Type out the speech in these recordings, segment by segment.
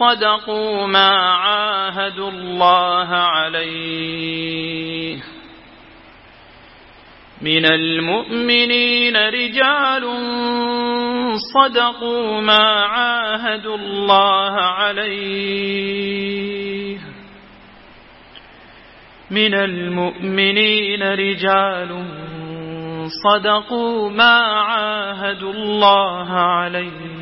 صدقوا ما عاهدوا الله عليه. من المؤمنين رجال صدقوا ما عاهدوا الله عليه. من المؤمنين رجال صدقوا ما عاهدوا الله عليه.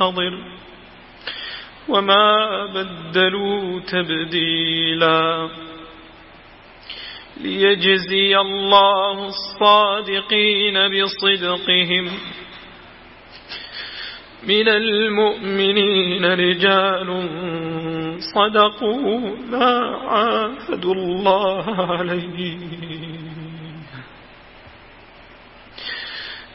ينتظر وما بدلوا تبديلاً ليجزي الله الصادقين بصدقهم من المؤمنين رجال صدقوا ما عاهدوا الله عليه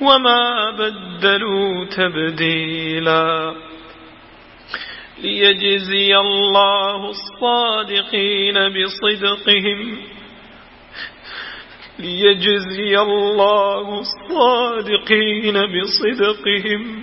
وما بدلوا تبديلا ليجزي الله الصادقين بصدقهم ليجزي الله الصادقين بصدقهم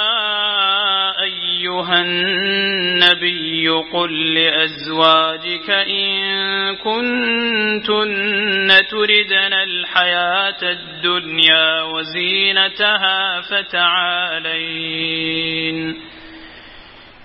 النبي قل لأزواجك إن كنتن تردن الحياة الدنيا وزينتها فتعالين.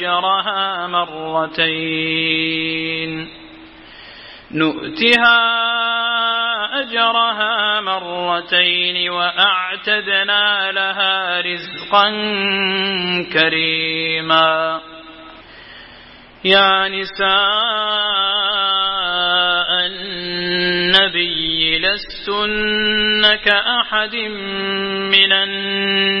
أجرها مرتين. نؤتها أجرها مرتين وأعتدنا لها رزقا كريما. يا نساء النبي لستن كأحد من النساء.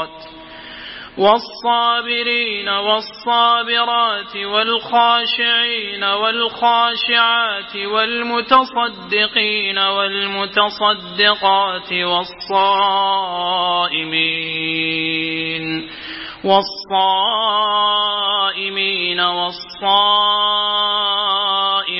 والصابرين والصابرات والخاشعين والخاشعات والمتصدقين والمتصدقات والصائمين والصائمين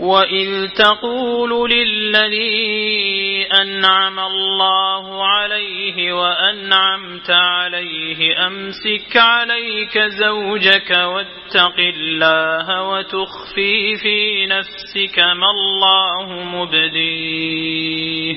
وإذ تقول للذي أنعم الله عليه وأنعمت عليه أمسك عليك زوجك واتق الله وتخفي في نفسك ما الله مبديه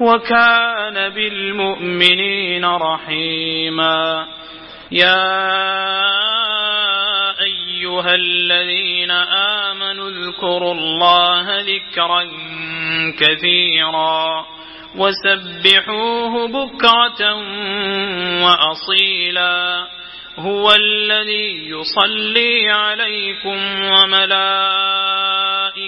وكان بالمؤمنين رحيما. يا أيها الذين آمنوا اذكروا الله ذكرا كثيرا وسبحوه بكرة وأصيلا. هو الذي يصلي عليكم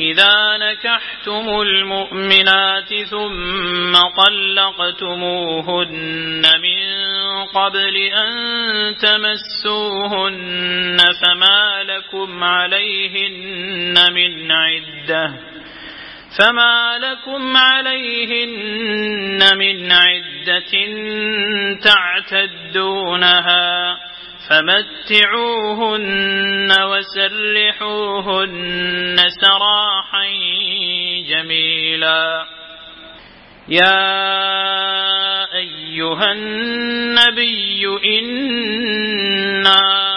إذا نكحتم المؤمنات ثم طلقتموهن من قبل أن تمسوهن فما لكم عليهن من عدة فما لكم عليهن من عدة تعتدونها فمتعوهن وسرحوهن سراحا جميلا. يا أيها النبي إنا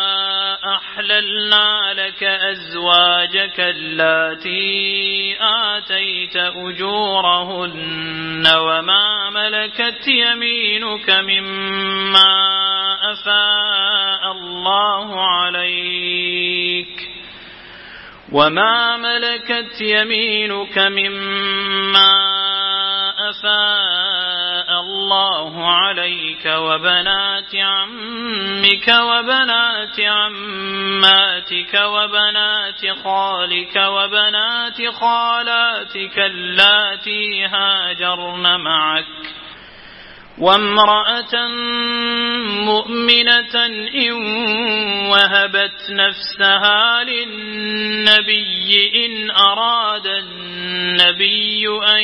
أحللنا لك أزواجك اللاتي آتيت أجورهن وما ملكت يمينك مما أفاء الله عليك وما ملكت يمينك مما أفاء الله عليك وبنات عمك وبنات عماتك وبنات خالك وبنات خالاتك اللاتي هاجرن معك وامرأة مؤمنة إن وهبت نفسها للنبي إن أراد النبي أن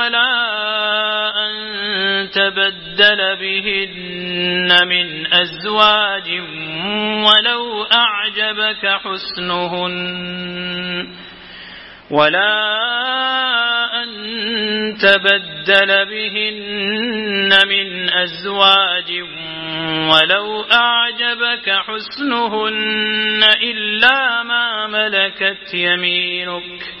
ولا أن تبدل بهن من أزواج ولو أعجبك حسنهن ولا أن تبدل بهن من أزواج ولو أعجبك حسنهن إلا ما ملكت يمينك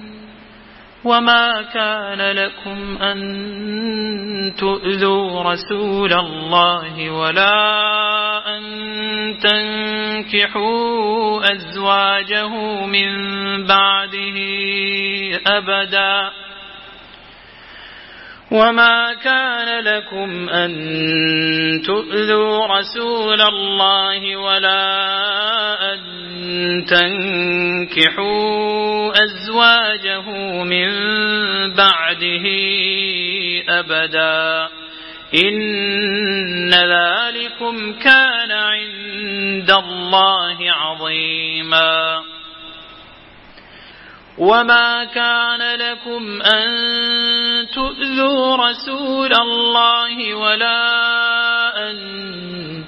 وما كان لكم أن تؤذوا رسول الله ولا أن تنكحوا أزواجه من بعده أبدا وما كان لكم أن تؤذوا رسول الله ولا أن تنكحوا أزواجه من بعده أبدا. إن ذلكم كان عند الله عظيما. وما كان لكم أن تؤذوا رسول الله ولا أن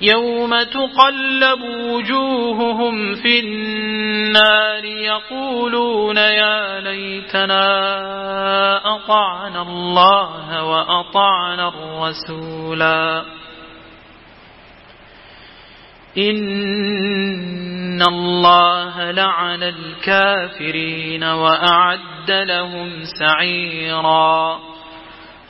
يوم تقلب وجوههم في النار يقولون يا ليتنا أطعنا الله وأطعنا الرسولا إن الله لعن الكافرين وأعد لهم سعيرا.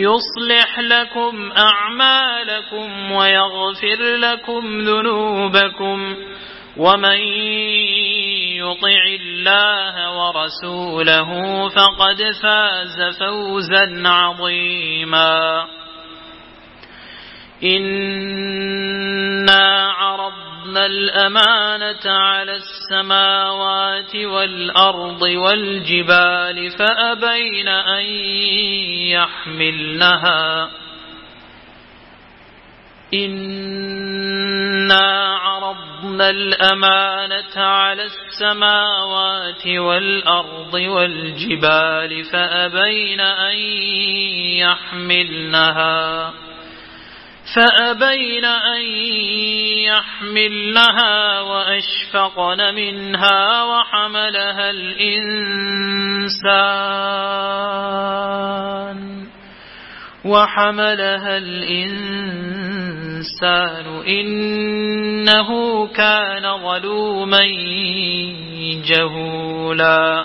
يصلح لكم أعمالكم ويغفر لكم ذنوبكم ومن يطع الله ورسوله فقد فاز فوزا عظيما. إنا عرضنا الأمانة على السماوات والأرض والجبال فأبين أن يحملنها. إنا عرضنا الأمانة على السماوات والأرض والجبال فأبين أن يحملنها. فأبين أن يحملنها وأشفقن منها وحملها الإنسان وحملها الإنسان إنه كان ظلوما جهولا